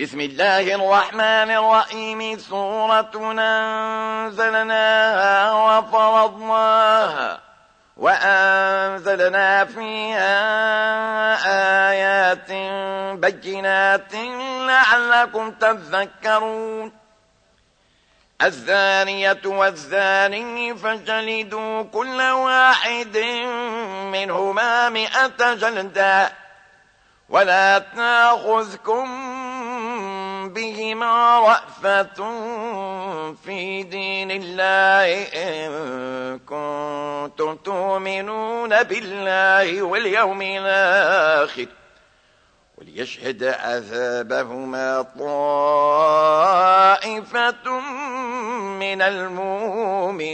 بسم الله الرحمن الرحيم سورة أنزلناها وفرضناها وأنزلنا فيها آيات بينات لعلكم تذكرون. الزانية والزاني فجلدوا كل واحد منهما مئة جلدة. ولا تأخذكم بهما رأفة في دين الله إن كنتم تؤمنون بالله واليوم الآخر وليشهد عذابهما طائفة من المؤمنين.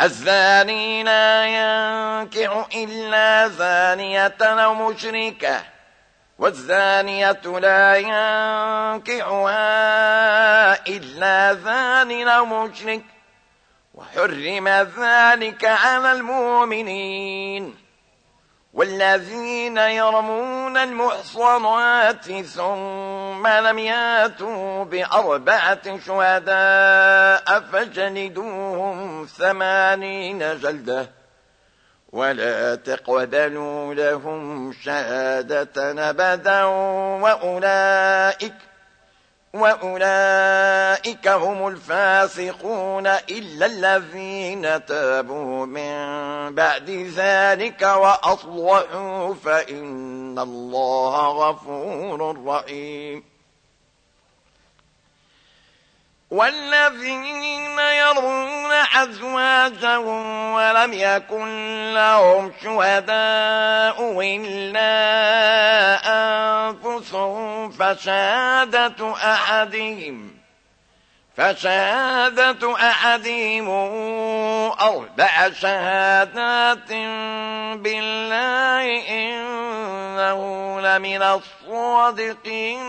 الزاني لا ينكح إلا زانية أو مشركة. والزانية لا ينكحها إلا زان أو مشرك وحرم ذلك على المؤمنين. والذين يرمون المحصنات ثم لم ياتوا بأربعة شهداء فجلدوهم ثمانين جلدة. ولا تقبلوا لهم شهادة أبدا وأولئك وأولئك هم الفاسقون إلا الذين تابوا من بعد ذلك وأصلحوا فإن الله غفور رحيم. والذين يرون أزواجهم ولم يكن لهم شهداء إلا أنفسهم فشهادة أحدهم فشهادة أحدهم أربع شهادات بالله إنه لمن الصادقين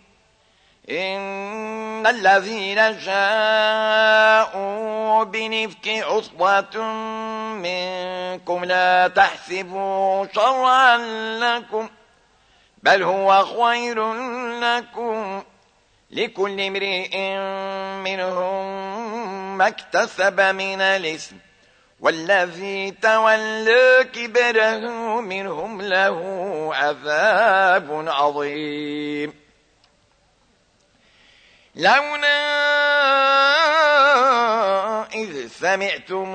إن الذين جاءوا بنفك عصبة منكم لا تحسبوا شرا لكم بل هو خير لكم لكل امرئ منهم ما اكتسب من الاسم والذي تولى كبره منهم له عذاب عظيم لولا إذ سمعتم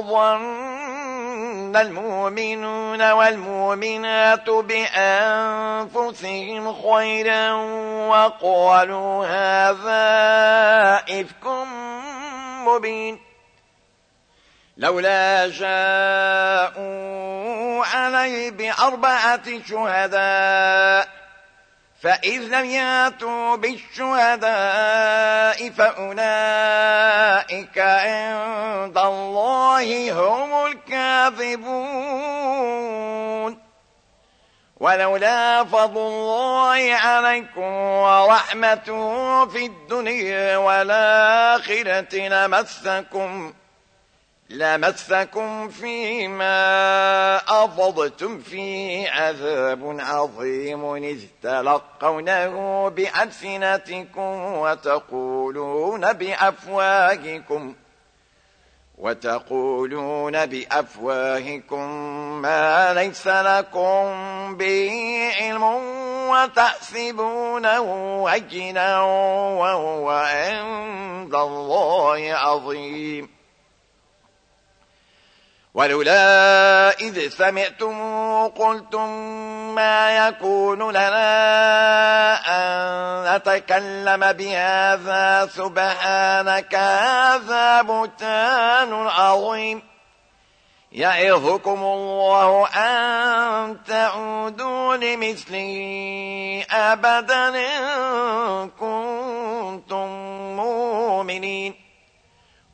ظن المؤمنون والمؤمنات بأنفسهم خيرا وقالوا هذا إفك مبين. لولا جاءوا عليه بأربعة شهداء فإذ لم ياتوا بالشهداء فأولئك عند الله هم الكاذبون. ولولا فضل الله عليكم ورحمته في الدنيا والآخرة لمسكم لمسكم فيما أفضتم فيه عذاب عظيم إذ تلقونه بألسنتكم وتقولون بأفواهكم وتقولون بأفواهكم ما ليس لكم به علم وتحسبونه هجنا وهو عند الله عظيم. ولولا إذ سمعتم قلتم ما يكون لنا أن نتكلم بهذا سبحانك هذا بتان عظيم. يعظكم الله أن تعودوا لمثله أبدا إن كنتم مؤمنين.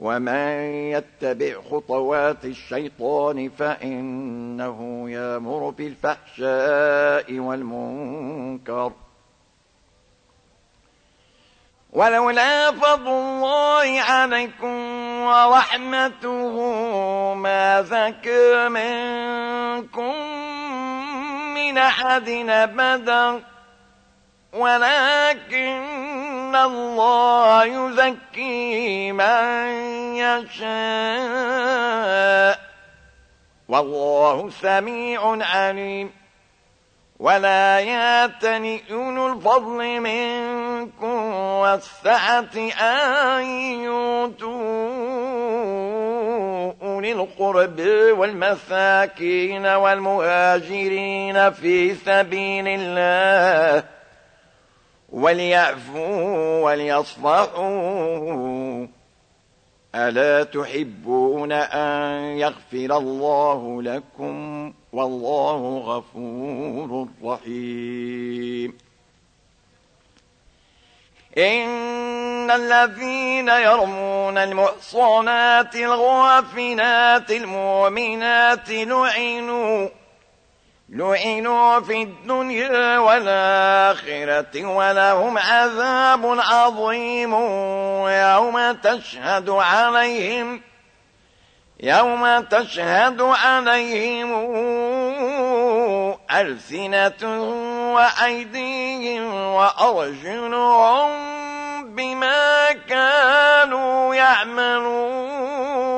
ومن يتبع خطوات الشيطان فإنه يامر بالفحشاء والمنكر ولولا فضل الله عليكم ورحمته ما ذكى منكم من أحد أبدا ولكن الله يزكي من يشاء والله سميع عليم. ولا ياتني أولو الفضل منكم والسعة أن يؤتوا أولي القرب والمساكين والمهاجرين في سبيل الله. وليعفوا وليصفحوا. ألا تحبون أن يغفر الله لكم والله غفور رحيم. إن الذين يرمون المحصنات الغافنات المؤمنات لعنوا لعنوا في الدنيا والآخرة ولهم عذاب عظيم يوم تشهد عليهم يوم تشهد عليهم ألسنتهم وأيديهم وأرجلهم بما كانوا يعملون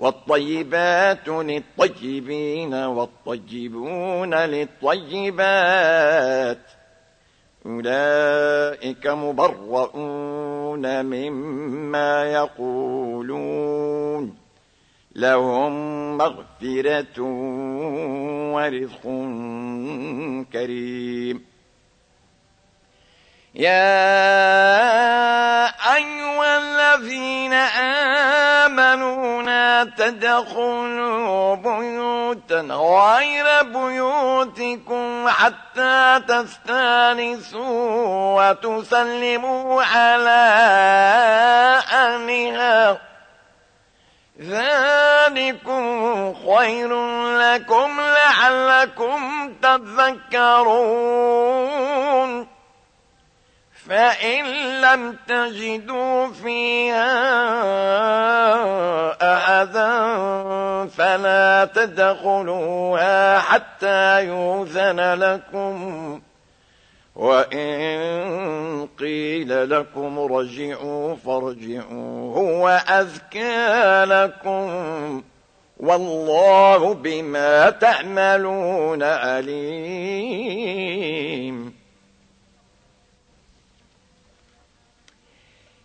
والطيبات للطيبين والطيبون للطيبات. أولئك مبرؤون مما يقولون. لهم مغفرة ورزق كريم. يا أيها الذين آمنوا لا تدخلوا بيوتا غير بيوتكم حتى تستانسوا وتسلموا على أهلها ذلكم خير لكم لعلكم تذكرون فإن لم تجدوا فيها أحدا فلا تدخلوها حتى يوذن لكم. وإن قيل لكم رجعوا فارجعوا هو أذكى لكم. والله بما تعملون عليم.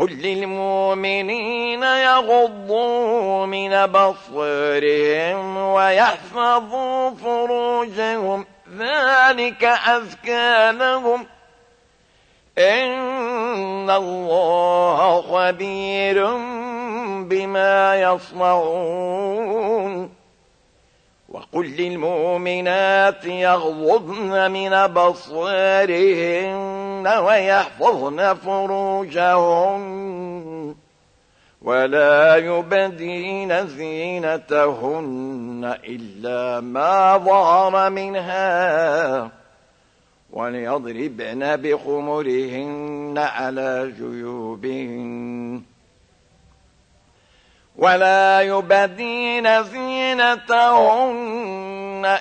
قل للمؤمنين يغضوا من بصرهم ويحفظوا فروجهم. ذلك أذكى لهم إن الله خبير بما يصنعون. وقل للمؤمنات يغضضن من بصارهن ويحفظن فروجهن ولا يبدين زينتهن إلا ما ظهر منها وليضربن بخمرهن على جيوبهن ولا يبدين زينتهن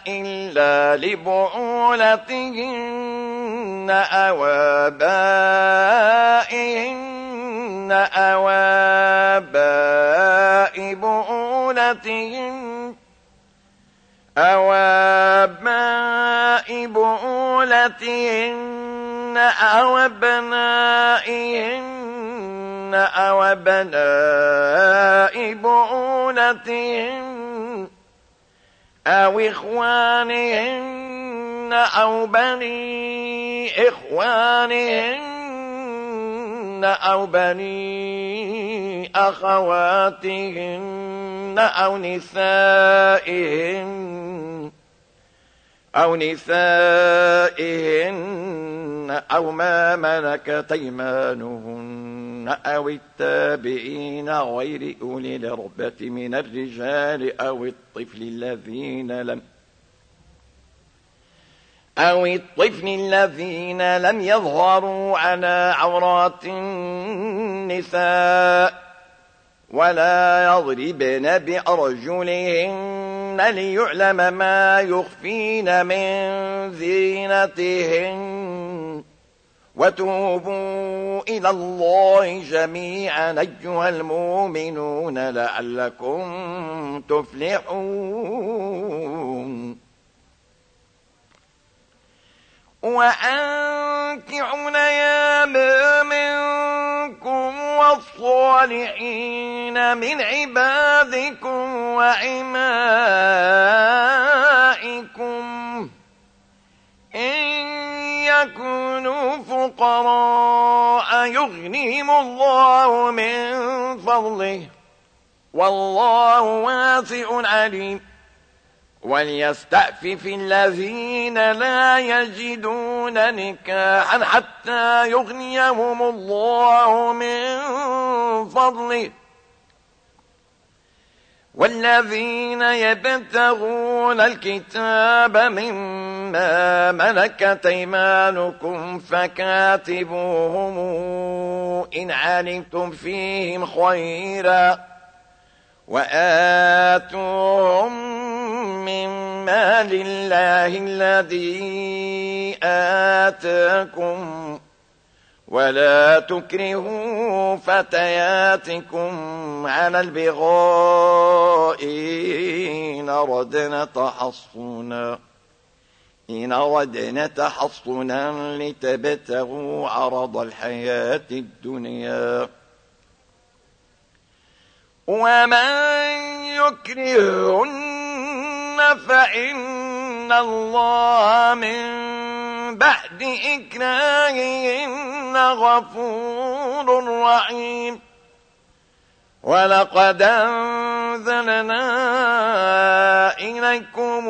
إلا لبعولتهن أو آبائهن أو آباء بعولتهن أو آباء بعولتهن أو ابنائهن أو بناء بعولتهن أو إخوانهن أو بني إخوانهن أو بني أخواتهن أو نسائهن أو نسائهن أو ما ملكت أيمانهن أو التابعين غير أولي الربة من الرجال أو الطفل الذين لم أو الطفل الذين لم يظهروا على عورات النساء ولا يضربن بأرجلهن ليعلم ما يخفين من زينتهن. وتوبوا إلى الله جميعا أيها المؤمنون لعلكم تفلحون. وأنكعوا نيام منكم والصالحين من عبادكم وعمائكم. يكونوا فقراء يغنيهم الله من فضله. والله واسع عليم. وليستأفف الذين لا يجدون نكاحا حتى يغنيهم الله من فضله. والذين يبتغون الكتاب مما ملكت ايمانكم فكاتبوهم إن علمتم فيهم خيرا وآتوهم مما لله الذي آتاكم ولا تكرهوا فتياتكم على البغاء إن ردنا تحصنا إن ردنا تحصنا لتبتغوا عرض الحياة الدنيا. ومن يكرهن فإن الله من بعد إكراههن غفور رحيم. ولقد أنزلنا إليكم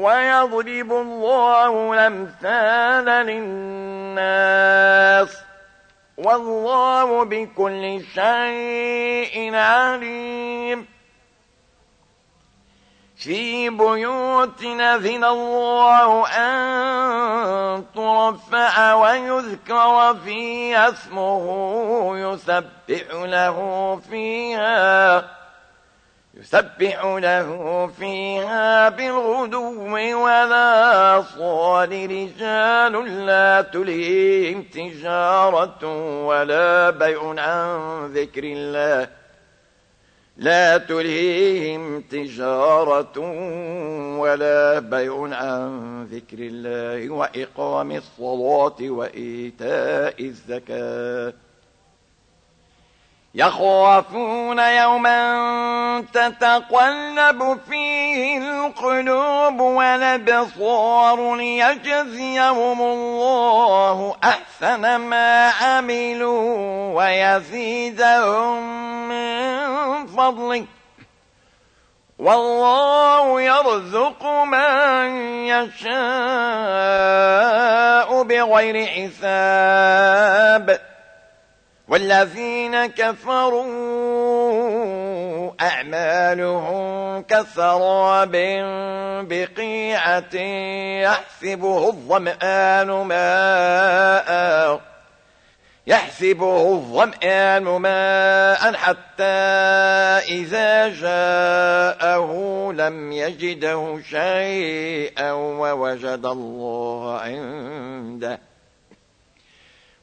ويضرب الله الأمثال للناس والله بكل شيء عليم. في بيوت نذن الله أن ترفع ويذكر فيها اسمه يسبح له فيها. يسبح له فيها بالغدو ولا صال. رجال لا تلهيهم تجارة ولا بيع عن ذكر الله. لا تلهيهم تجارة ولا بيع عن ذكر الله وإقام الصلاة وإيتاء الزكاة. يخافون يوما تتقلب فيه القلوب والأبصار ليجزيهم الله أحسن ما عملوا ويزيدهم من فضله. والله يرزق من يشاء بغير حساب. والذين كفروا أعمالهم كسراب بقيعة يحسبه الظمآن ماء يحسبه الظمآن ماء حتى إذا جاءه لم يجده شيئا ووجد الله عنده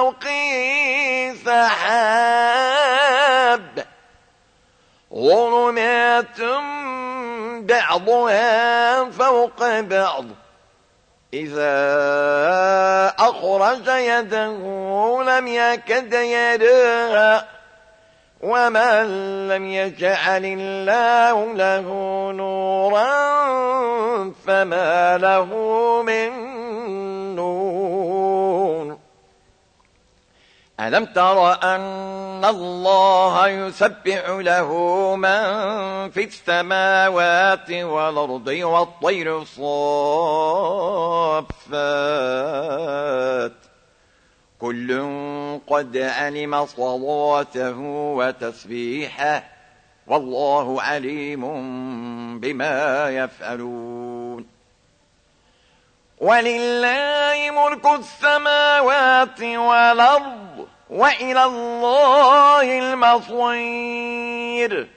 فوقه سحاب ظلمات بعضها فوق بعض. إذا أخرج يده لم يكد يراها ومن لم يجعل الله له نورا فما له من ألم تر أن الله يسبح له من في السماوات والأرض والطير صافات كل قد علم صلاته وتسبيحه والله عليم بما يفعلون. ولله ملك السماوات والأرض وإلى الله المصير.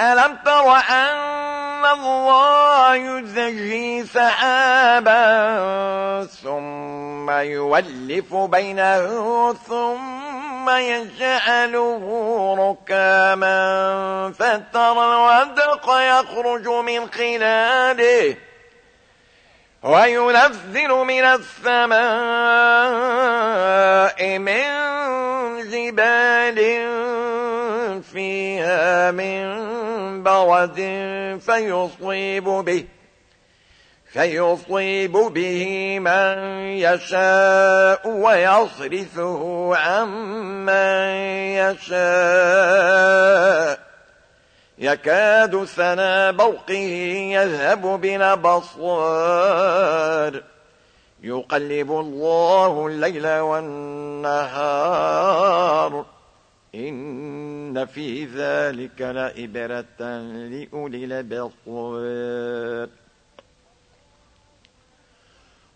ألم تر أن الله يزجي سحابا ثم يولف بينه ثم يجعله ركاما فترى الودق يخرج من خلاله. وينزل من السماء من جبال فيها من برد فيصيب به فيصيب به من يشاء ويصرفه عن من يشاء. يكاد سنا برقه يذهب بصار يقلب الله الليل والنهار. إن في ذلك لإبرة لأولي البصار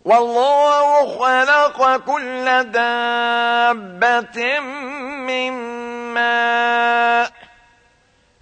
والله خلق كل دابة من ماء.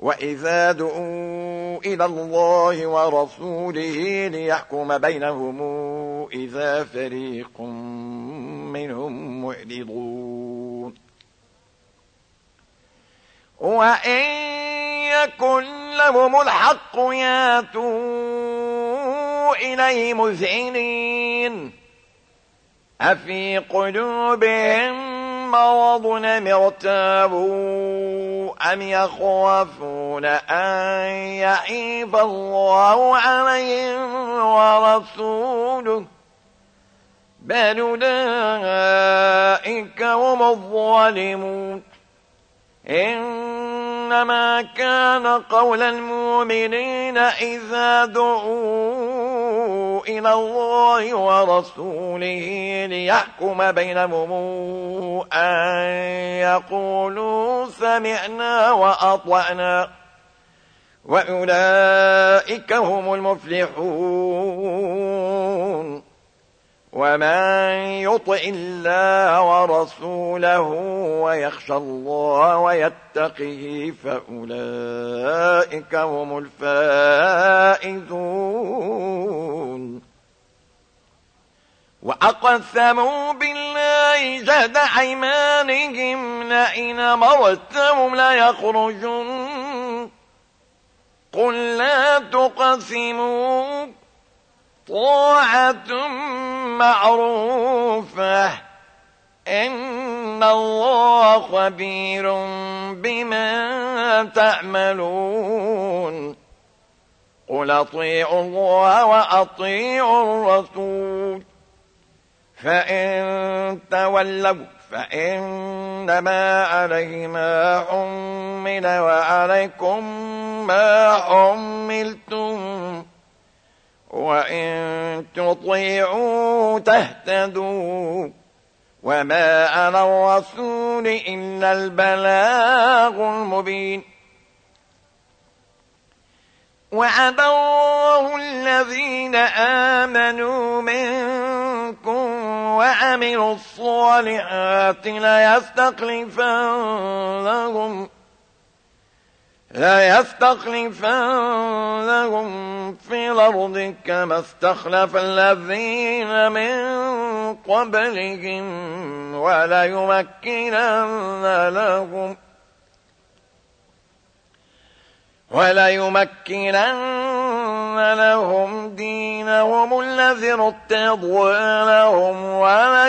وإذا دعوا إلى الله ورسوله ليحكم بينهم إذا فريق منهم معرضون وإن يكن لهم الحق ياتوا إليه مذعنين أفي قلوبهم مرض مرتابوا أم يخافون أن يعيب الله عليهم ورسوله؟ بل أولئك هم الظالمون. إنما كان قول المؤمنين إذا دعوا إلى الله ورسوله ليحكم بينهم أن يقولوا سمعنا وأطعنا. وأولئك هم المفلحون. ومن يطع الله ورسوله ويخشى الله ويتقه فأولئك هم الفائزون. وأقسموا بالله جهد حيمانهم لئن مرتهم ليخرجون قل لا تقسموا طاعة معروفة. إن الله خبير بما تعملون. قل أطيعوا الله وأطيعوا الرسول. فإن تولوا فإنما عليه ما حمل وعليكم ما حملتم. وإن تطيعوا تهتدوا وما على الرسول إلا البلاغ المبين. وعد الله الذين آمنوا منكم وعملوا الصالحات ليستخلفنهم في الأرض كما استخلف الذين من قبلهم ولا يمكنن لهم ولا يمكنن لهم دينهم الذي ارتضى لهم ولا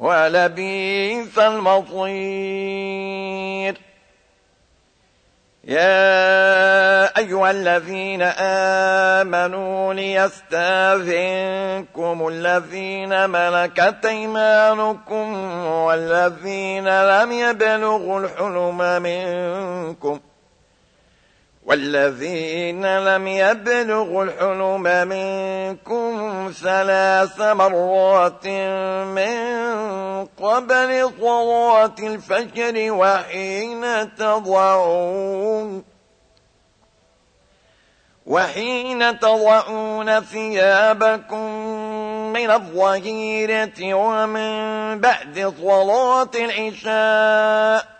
ولبيث المصير. يا أيها الذين آمنوا ليستاذنكم الذين ملكت إيمانكم والذين لم يبلغوا الحلم منكم والذين لم يبلغوا الحلم منكم ثلاث مرات من قبل صلاة الفجر وحين تضعون وحين تضعون ثيابكم من الظهيرة ومن بعد صلاة العشاء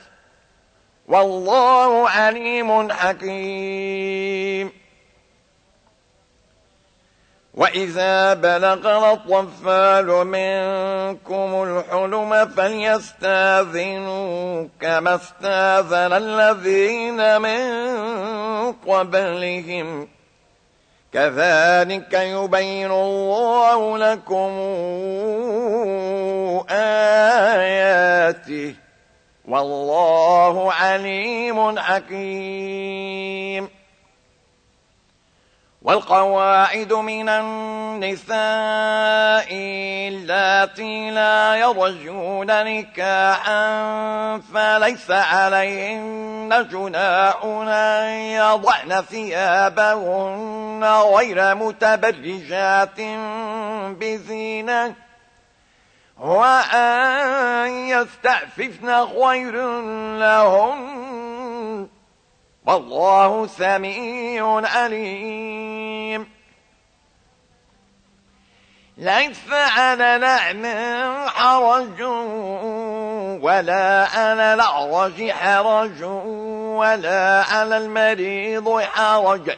والله عليم حكيم. وإذا بلغ الطفال منكم الحلم فليستاذنوا كما استاذن الذين من قبلهم. كذلك يبين الله لكم آياته. والله عليم حكيم. والقواعد من النساء اللاتي لا يرجون نكاحا فليس عليهن جناح أن يضعن ثيابهن غير متبرجات بزينة. وأن يستعففن خير لهم والله سميع عليم. ليس على نعم حرج ولا على الأعرج حرج ولا على المريض حرج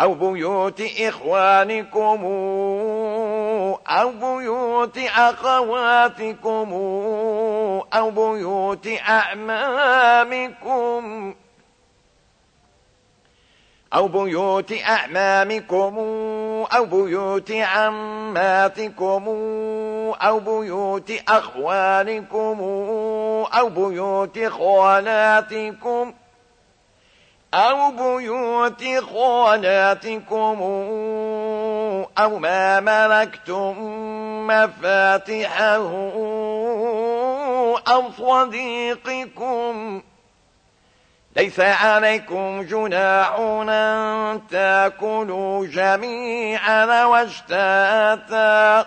أو بيوت إخوانكم أو بيوت أخواتكم أو بيوت أعمامكم. أو بيوت أعمامكم أو بيوت عماتكم أو بيوت أخوانكم أو بيوت خالاتكم أو بيوت خالاتكم أو ما ملكتم مفاتحه أو صديقكم. ليس عليكم جناح أن تأكلوا جميعا واشتاتا.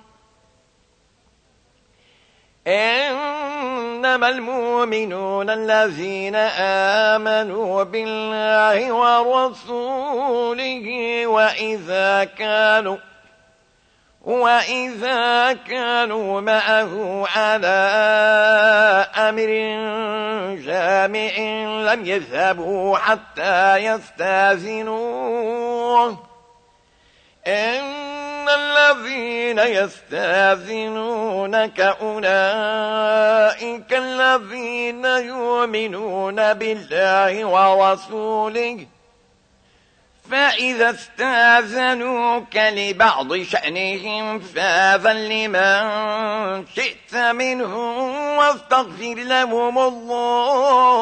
إنما المؤمنون الذين آمنوا بالله ورسوله وإذا كانوا وإذا كانوا معه على أمر جامع لم يذهبوا حتى يستأذنوه. إن الذين يستاذنونك أولئك الذين يؤمنون بالله ورسوله. فإذا استاذنوك لبعض شأنهم فاذن لمن شئت منهم واستغفر لهم الله.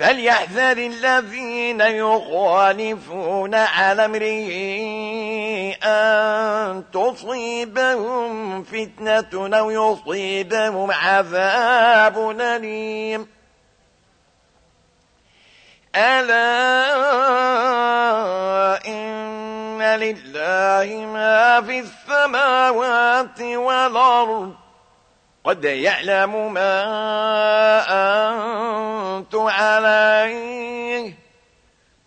فليحذر الذين يخالفون على امره أن تصيبهم فتنة أو يصيبهم عذاب أليم ألا إن لله ما في السماوات والأرض قد يعلم ما أنت عليه.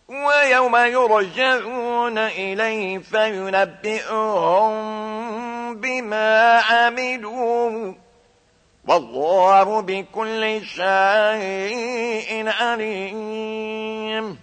ويوم يرجعون إليه فينبئهم بما عملوا. والله بكل شيء عليم.